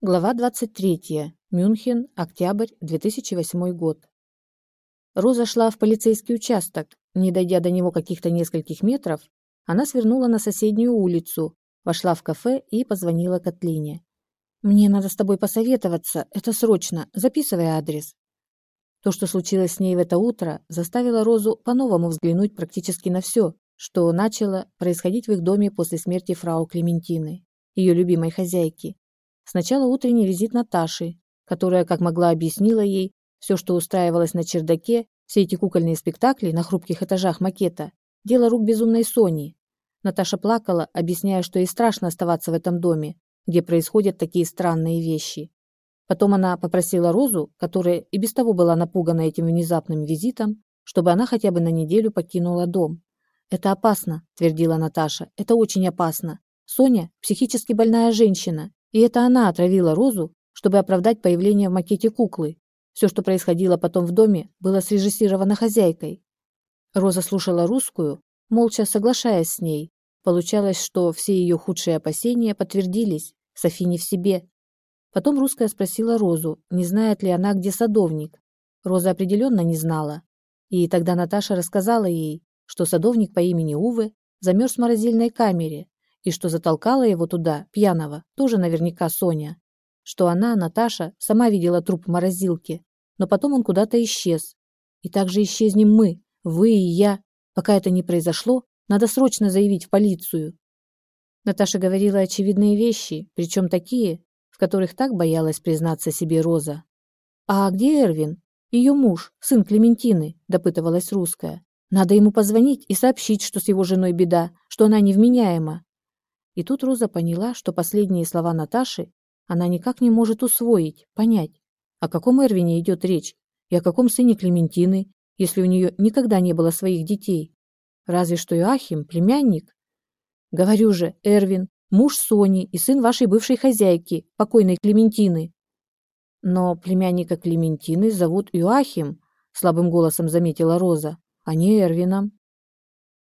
Глава 23. Мюнхен, октябрь 2008 год. Роза шла в полицейский участок. Не дойдя до него каких-то нескольких метров, она свернула на соседнюю улицу, вошла в кафе и позвонила Котлине. «Мне надо с тобой посоветоваться. Это срочно. Записывай адрес». То, что случилось с ней в это утро, заставило Розу по-новому взглянуть практически на все, что начало происходить в их доме после смерти фрау Клементины, ее любимой хозяйки. Сначала утренний визит Наташи, которая, как могла, объяснила ей все, что устраивалось на чердаке, все эти кукольные спектакли на хрупких этажах макета, дело рук безумной Сони. Наташа плакала, объясняя, что ей страшно оставаться в этом доме, где происходят такие странные вещи. Потом она попросила Розу, которая и без того была напугана этим внезапным визитом, чтобы она хотя бы на неделю покинула дом. «Это опасно», – твердила Наташа, – «это очень опасно. Соня – психически больная женщина, и это она отравила Розу, чтобы оправдать появление в макете куклы. Все, что происходило потом в доме, было срежиссировано хозяйкой. Роза слушала русскую, молча соглашаясь с ней. Получалось, что все ее худшие опасения подтвердились. Софи не в себе. Потом русская спросила Розу, не знает ли она, где садовник. Роза определенно не знала. И тогда Наташа рассказала ей, что садовник по имени Уве замерз в морозильной камере, и что затолкала его туда, пьяного, тоже наверняка Соня. Что она, Наташа, сама видела труп в морозилке, но потом он куда-то исчез. И также исчезнем мы, вы и я. Пока это не произошло, надо срочно заявить в полицию. Наташа говорила очевидные вещи, причем такие, в которых так боялась признаться себе Роза. «А где Эрвин? Ее муж, сын Клементины», – допытывалась русская. «Надо ему позвонить и сообщить, что с его женой беда, что она невменяема». И тут Роза поняла, что последние слова Наташи она никак не может усвоить, понять, о каком Эрвине идет речь и о каком сыне Клементины, если у нее никогда не было своих детей. Разве что Иоахим, племянник. Говорю же, Эрвин, муж Сони и сын вашей бывшей хозяйки, покойной Клементины. Но племянника Клементины зовут Иоахим, слабым голосом заметила Роза, а не Эрвином.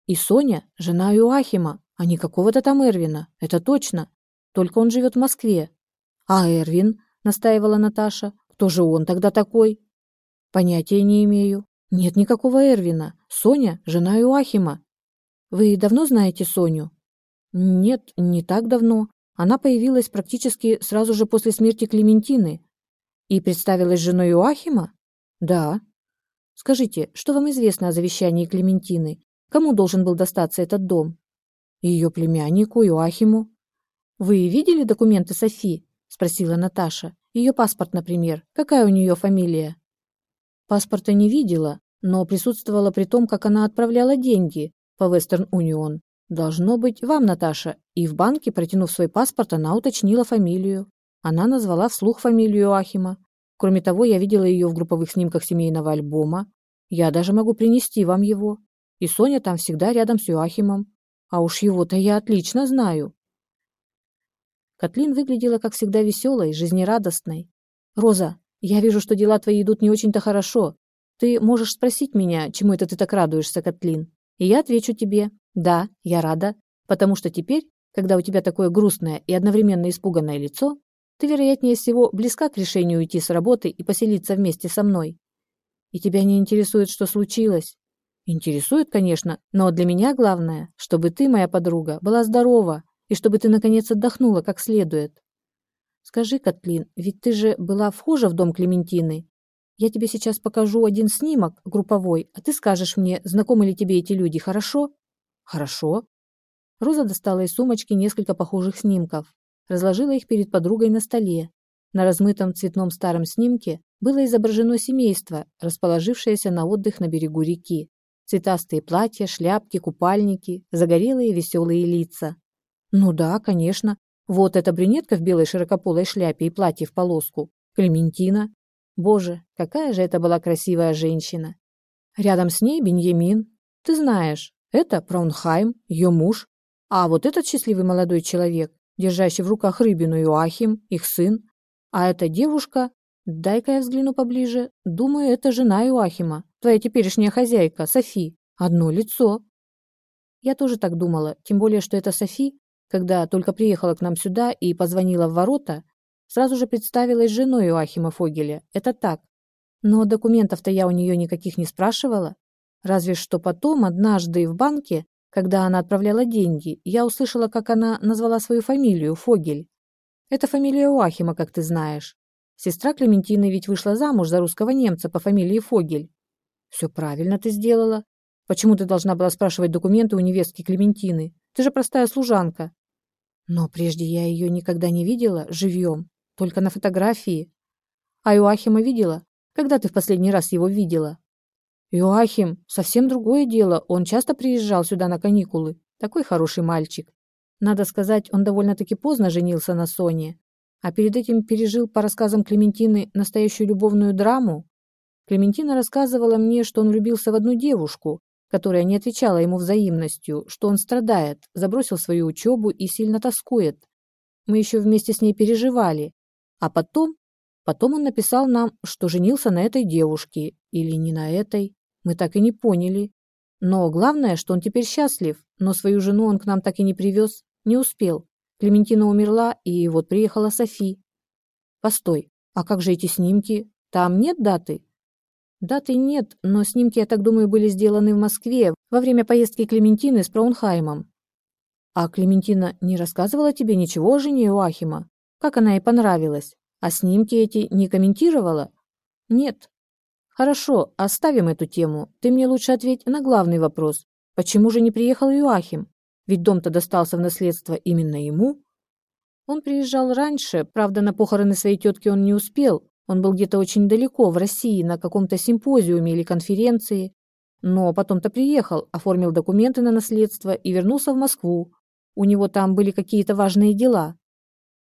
И Соня – жена Иоахима, а не какого-то там Эрвина, это точно. Только он живет в Москве. А Эрвин, настаивала Наташа, кто же он тогда такой? Понятия не имею. Нет никакого Эрвина. Соня – жена Иоахима. Вы давно знаете Соню? Нет, не так давно. Она появилась практически сразу же после смерти Клементины. И представилась женой Иоахима? Да. Скажите, что вам известно о завещании Клементины? Кому должен был достаться этот дом? Ее племяннику Иоахиму. «Вы видели документы Софи?» – спросила Наташа. «Ее паспорт, например. Какая у нее фамилия?» Паспорта не видела, но присутствовала при том, как она отправляла деньги по Western Union. Должно быть, вам, Наташа. И в банке, протянув свой паспорт, она уточнила фамилию. Она назвала вслух фамилию Иоахима. Кроме того, я видела ее в групповых снимках семейного альбома. Я даже могу принести вам его. И Соня там всегда рядом с Иоахимом. А уж его-то я отлично знаю. Катлин выглядела, как всегда, веселой, жизнерадостной. «Роза, я вижу, что дела твои идут не очень-то хорошо. Ты можешь спросить меня, чему это ты так радуешься, Катлин? И я отвечу тебе, да, я рада, потому что теперь, когда у тебя такое грустное и одновременно испуганное лицо, ты, вероятнее всего, близка к решению уйти с работы и поселиться вместе со мной. И тебя не интересует, что случилось. Интересует, конечно, но для меня главное, чтобы ты, моя подруга, была здорова и чтобы ты, наконец, отдохнула как следует. Скажи, Катлин, ведь ты же была вхожа в дом Клементины. Я тебе сейчас покажу один снимок групповой, а ты скажешь мне, знакомы ли тебе эти люди, хорошо? Хорошо. Роза достала из сумочки несколько похожих снимков, разложила их перед подругой на столе. На размытом цветном старом снимке было изображено семейство, расположившееся на отдых на берегу реки. Цветастые платья, шляпки, купальники, загорелые веселые лица. Ну да, конечно. Вот эта брюнетка в белой широкополой шляпе и платье в полоску. Клементина. Боже, какая же это была красивая женщина. Рядом с ней Беньямин. Ты знаешь, это Праунхайм, ее муж. А вот этот счастливый молодой человек, держащий в руках рыбину Иоахим, их сын. А эта девушка, дай-ка я взгляну поближе, думаю, это жена Иоахима, Твоя теперешняя хозяйка, Софи. Одно лицо. Я тоже так думала, тем более, что это Софи, когда только приехала к нам сюда и позвонила в ворота, Сразу же представилась женой Иоахима Фогеля. Это так. Но документов-то я у нее никаких не спрашивала. Разве что потом, однажды в банке, когда она отправляла деньги, я услышала, как она назвала свою фамилию Фогель. Это фамилия Уахима, как ты знаешь. Сестра Клементины ведь вышла замуж за русского немца по фамилии Фогель. Все правильно ты сделала. Почему ты должна была спрашивать документы у невестки Клементины? Ты же простая служанка. Но прежде я ее никогда не видела живьем, только на фотографии. А Иоахима видела? Когда ты в последний раз его видела? Иоахим, совсем другое дело. Он часто приезжал сюда на каникулы. Такой хороший мальчик. Надо сказать, он довольно-таки поздно женился на Соне, а перед этим пережил по рассказам Клементины настоящую любовную драму. Клементина рассказывала мне, что он влюбился в одну девушку, которая не отвечала ему взаимностью, что он страдает, забросил свою учебу и сильно тоскует. Мы еще вместе с ней переживали. А потом, потом он написал нам, что женился на этой девушке, или не на этой, мы так и не поняли. Но главное, что он теперь счастлив, но свою жену он к нам так и не привез. Не успел. Клементина умерла, и вот приехала Софи. Постой, а как же эти снимки? Там нет даты? Даты нет, но снимки, я так думаю, были сделаны в Москве во время поездки Клементины с Праунхаймом. А Клементина не рассказывала тебе ничего о жене Иоахима? Как она ей понравилась? А снимки эти не комментировала? Нет. Хорошо, оставим эту тему. Ты мне лучше ответь на главный вопрос. Почему же не приехал Иоахим? Ведь дом-то достался в наследство именно ему. Он приезжал раньше, правда, на похороны своей тетки он не успел. Он был где-то очень далеко, в России, на каком-то симпозиуме или конференции. Но потом-то приехал, оформил документы на наследство и вернулся в Москву. У него там были какие-то важные дела.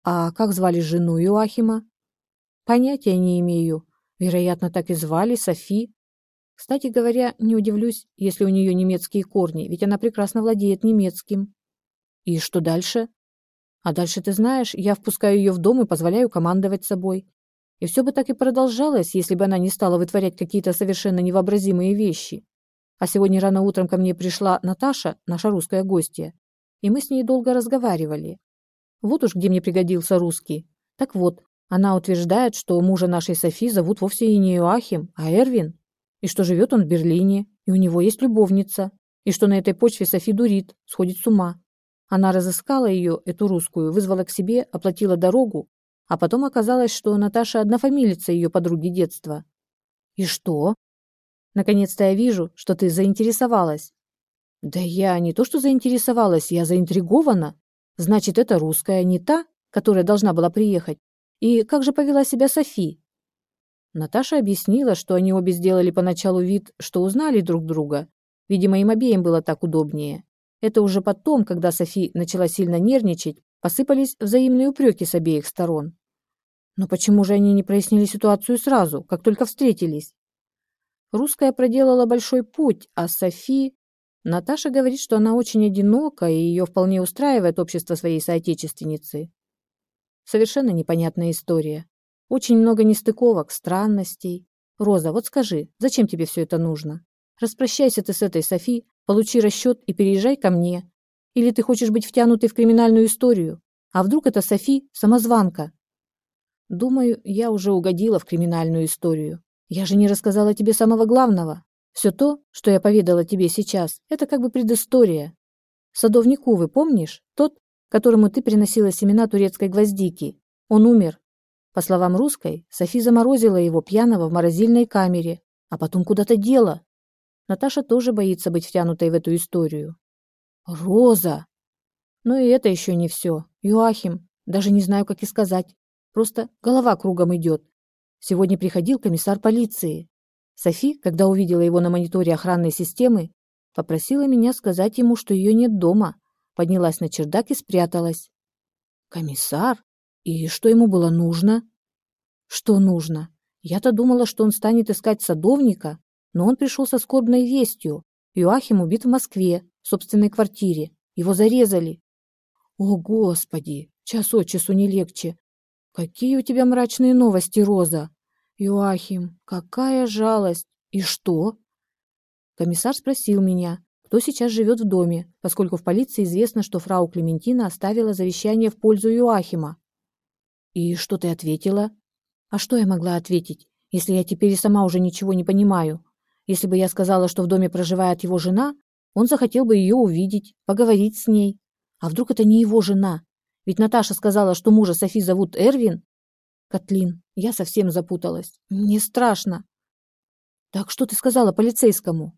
А как звали жену Иоахима? Понятия не имею. Вероятно, так и звали, Софи. Кстати говоря, не удивлюсь, если у нее немецкие корни, ведь она прекрасно владеет немецким. И что дальше? А дальше, ты знаешь, я впускаю ее в дом и позволяю командовать собой. И все бы так и продолжалось, если бы она не стала вытворять какие-то совершенно невообразимые вещи. А сегодня рано утром ко мне пришла Наташа, наша русская гостья, и мы с ней долго разговаривали. Вот уж где мне пригодился русский. Так вот, она утверждает, что мужа нашей Софи зовут вовсе и не Иоахим, а Эрвин и что живет он в Берлине, и у него есть любовница, и что на этой почве Софи дурит, сходит с ума. Она разыскала ее, эту русскую, вызвала к себе, оплатила дорогу, а потом оказалось, что Наташа однофамилица ее подруги детства. И что? Наконец-то я вижу, что ты заинтересовалась. Да я не то что заинтересовалась, я заинтригована. Значит, это русская, не та, которая должна была приехать. И как же повела себя Софи? Наташа объяснила, что они обе сделали поначалу вид, что узнали друг друга. Видимо, им обеим было так удобнее. Это уже потом, когда Софи начала сильно нервничать, посыпались взаимные упреки с обеих сторон. Но почему же они не прояснили ситуацию сразу, как только встретились? Русская проделала большой путь, а Софи... Наташа говорит, что она очень одинока, и ее вполне устраивает общество своей соотечественницы. Совершенно непонятная история. Очень много нестыковок, странностей. Роза, вот скажи, зачем тебе все это нужно? Распрощайся ты с этой Софи, получи расчет и переезжай ко мне. Или ты хочешь быть втянутой в криминальную историю? А вдруг это Софи самозванка? Думаю, я уже угодила в криминальную историю. Я же не рассказала тебе самого главного. Все то, что я поведала тебе сейчас, это как бы предыстория. Садовник Увы, помнишь? Тот, которому ты приносила семена турецкой гвоздики. Он умер, по словам русской, Софи заморозила его пьяного в морозильной камере, а потом куда-то дела. Наташа тоже боится быть втянутой в эту историю. Роза! Но и это еще не все. Юахим, даже не знаю, как и сказать. Просто голова кругом идет. Сегодня приходил комиссар полиции. Софи, когда увидела его на мониторе охранной системы, попросила меня сказать ему, что ее нет дома. Поднялась на чердак и спряталась. Комиссар? И что ему было нужно? Что нужно? Я-то думала, что он станет искать садовника, но он пришел со скорбной вестью. Юахим убит в Москве, в собственной квартире. Его зарезали. О, Господи! Час от часу не легче. Какие у тебя мрачные новости, Роза? Юахим, какая жалость! И что? Комиссар спросил меня, кто сейчас живет в доме, поскольку в полиции известно, что фрау Клементина оставила завещание в пользу Юахима. И что ты ответила? А что я могла ответить, если я теперь и сама уже ничего не понимаю? Если бы я сказала, что в доме проживает его жена, он захотел бы ее увидеть, поговорить с ней. А вдруг это не его жена? Ведь Наташа сказала, что мужа Софи зовут Эрвин. Катлин, я совсем запуталась. Мне страшно. Так что ты сказала полицейскому?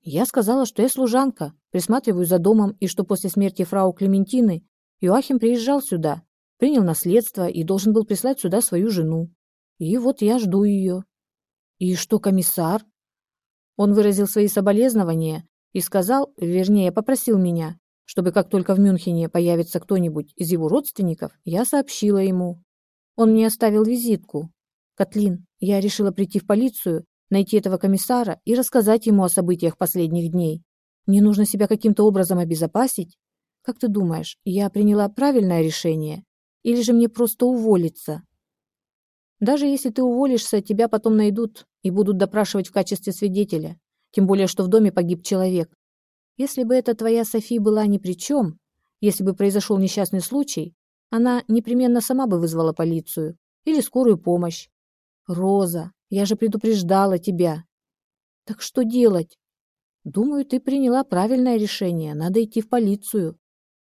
Я сказала, что я служанка, присматриваю за домом и что после смерти фрау Клементины Иоахим приезжал сюда, принял наследство и должен был прислать сюда свою жену. И вот я жду ее. И что комиссар? Он выразил свои соболезнования и сказал, вернее, попросил меня, чтобы как только в Мюнхене появится кто-нибудь из его родственников, я сообщила ему. Он мне оставил визитку. Катлин, я решила прийти в полицию найти этого комиссара и рассказать ему о событиях последних дней. Мне нужно себя каким-то образом обезопасить. Как ты думаешь, я приняла правильное решение? Или же мне просто уволиться? Даже если ты уволишься, тебя потом найдут и будут допрашивать в качестве свидетеля. Тем более, что в доме погиб человек. Если бы эта твоя Софи была ни при чем, если бы произошел несчастный случай, она непременно сама бы вызвала полицию или скорую помощь. Роза, я же предупреждала тебя. Так что делать? Думаю, ты приняла правильное решение. Надо идти в полицию.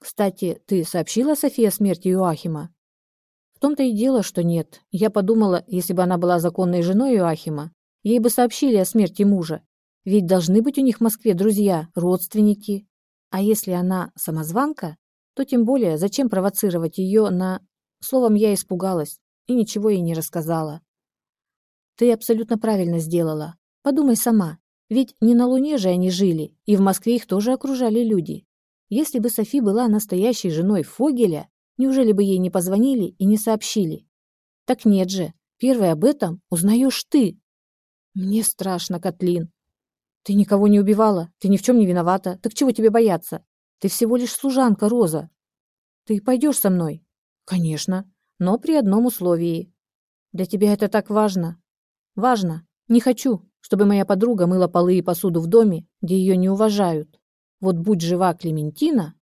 Кстати, ты сообщила Софии о смерти Иоахима? В том-то и дело, что нет. Я подумала, если бы она была законной женой Иоахима, ей бы сообщили о смерти мужа. Ведь должны быть у них в Москве друзья, родственники. А если она самозванка, то тем более зачем провоцировать ее на... Словом, я испугалась и ничего ей не рассказала. Ты абсолютно правильно сделала. Подумай сама. Ведь не на Луне же они жили, и в Москве их тоже окружали люди. Если бы Софи была настоящей женой Фогеля, неужели бы ей не позвонили и не сообщили? Так нет же. Первой об этом узнаешь ты. Мне страшно, Катлин. Ты никого не убивала, ты ни в чем не виновата. Так чего тебе бояться? Ты всего лишь служанка, Роза. Ты пойдешь со мной? Конечно, но при одном условии. Для тебя это так важно. Важно. Не хочу, чтобы моя подруга мыла полы и посуду в доме, где ее не уважают. Вот будь жива Клементина,